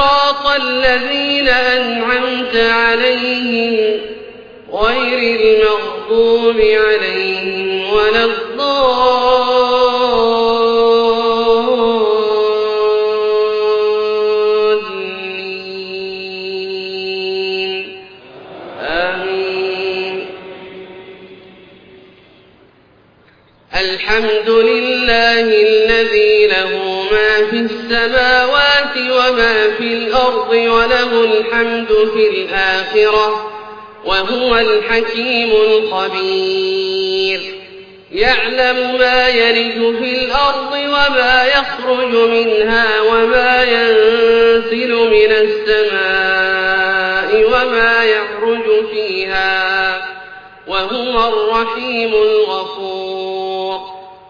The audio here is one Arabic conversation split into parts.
صراط الذين أنعمت عليهم غير المغضوب عليهم ولا الضالين. آمين. الحمد لله الذي له ما في السماوات وما في الأرض وله الحمد في الآخرة وهو الحكيم الخبير. يعلم ما يلج في الأرض وما يخرج منها وما ينزل من السماء وما يعرج فيها وهو الرحيم الغفور.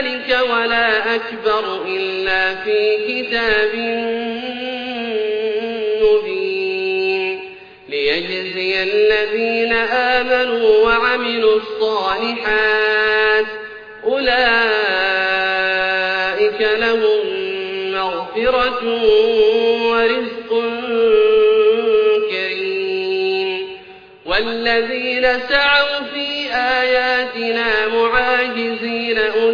ذلك ولا أكبر إلا في كتاب مبين ليجزي الذين آمنوا وعملوا الصالحات أولئك لهم مغفرة ورزق كريم والذين سعوا في آياتنا معاجزين أولئك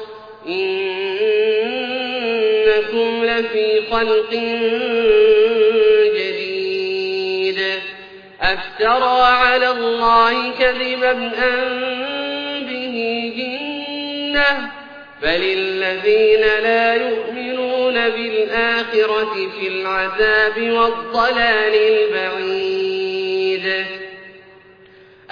إنكم لفي خلق جديد. أفترى على الله كذبا أم به جنة؟ بل الذين لا يؤمنون بالآخرة في العذاب والضلال البعيد.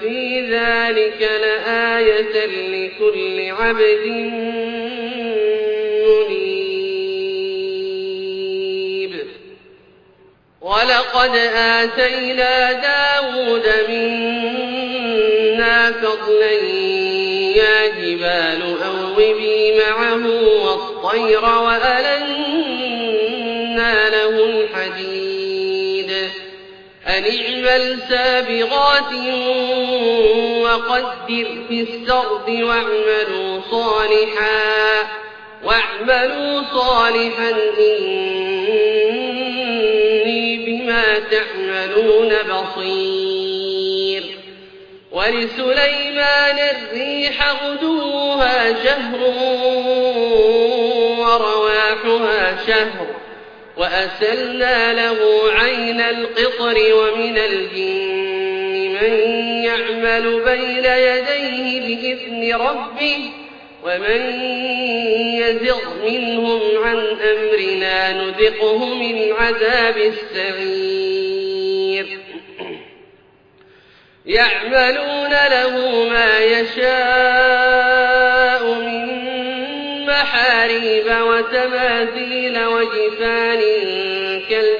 في ذلك لآية لكل عبد منيب. ولقد آتينا داود منا فضلا يا جبال أوبي معه والطير وألنا له الحديد أن اعمل سابغات وقدر في السرد واعملوا صالحا واعملوا صالحا إني بما تعملون بصير. ولسليمان الريح غدوها شهر ورواحها شهر وأسلنا له عين القطر ومن الجن من يعمل بين يديه بإذن ربه ومن يزغ منهم عن أمرنا نذقه من عذاب السعير. يعملون له ما يشاء من محاريب وتماثيل وجفان كالجواب